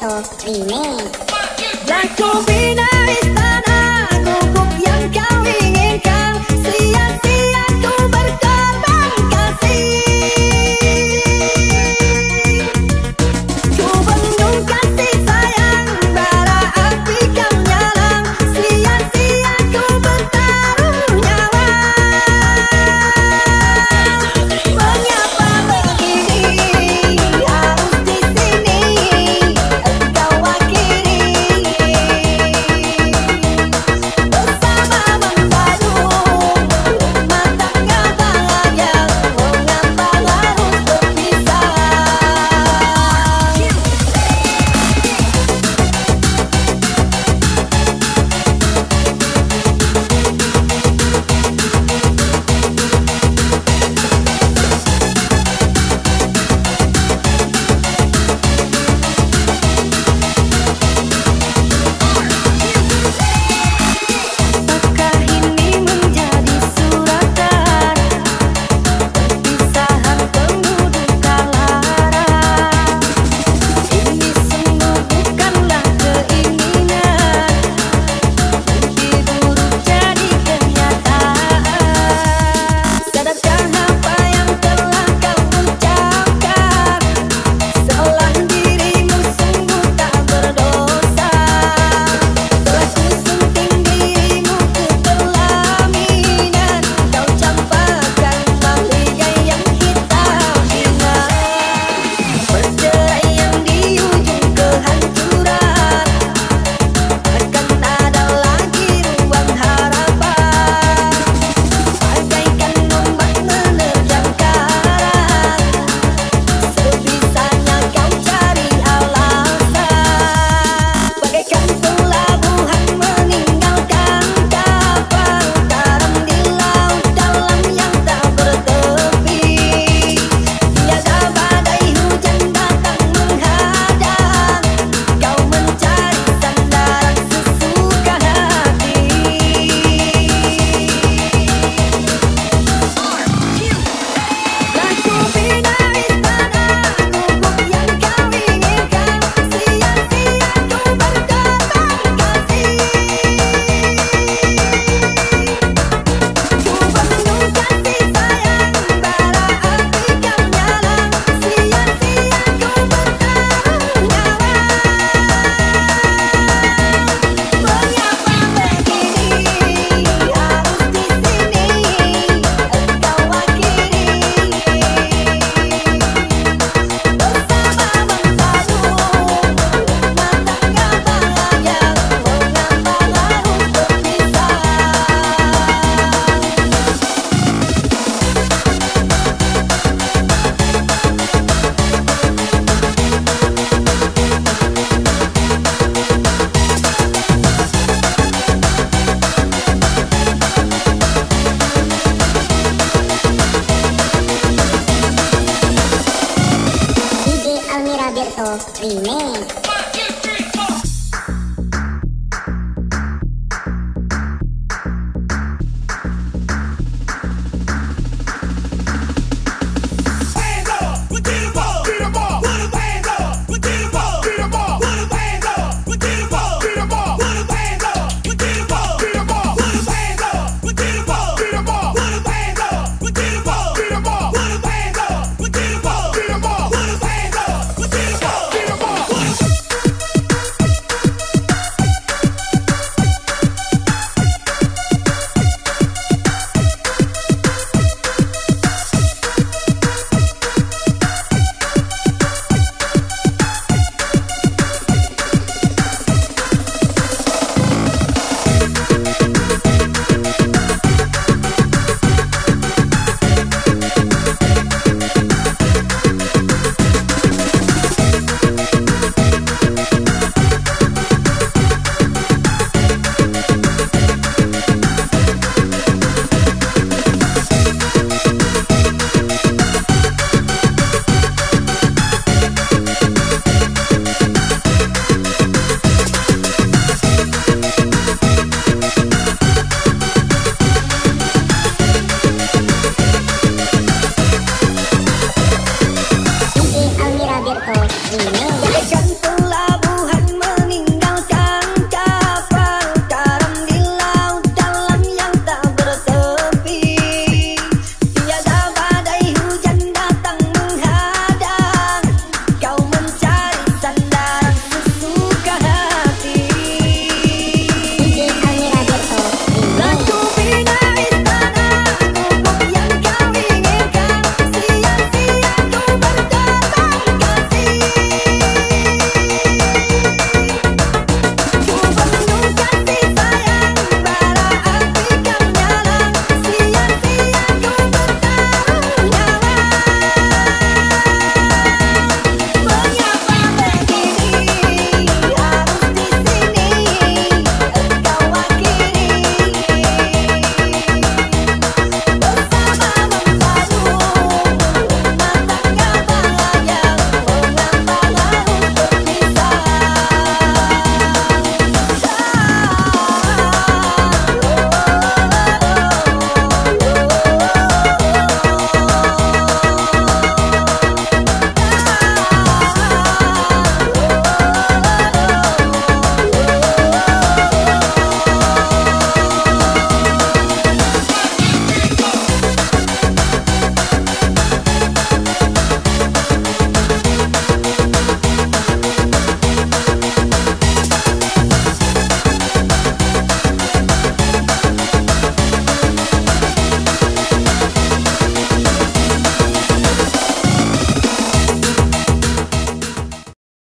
Puerto Trinidad. Black Covina 里面。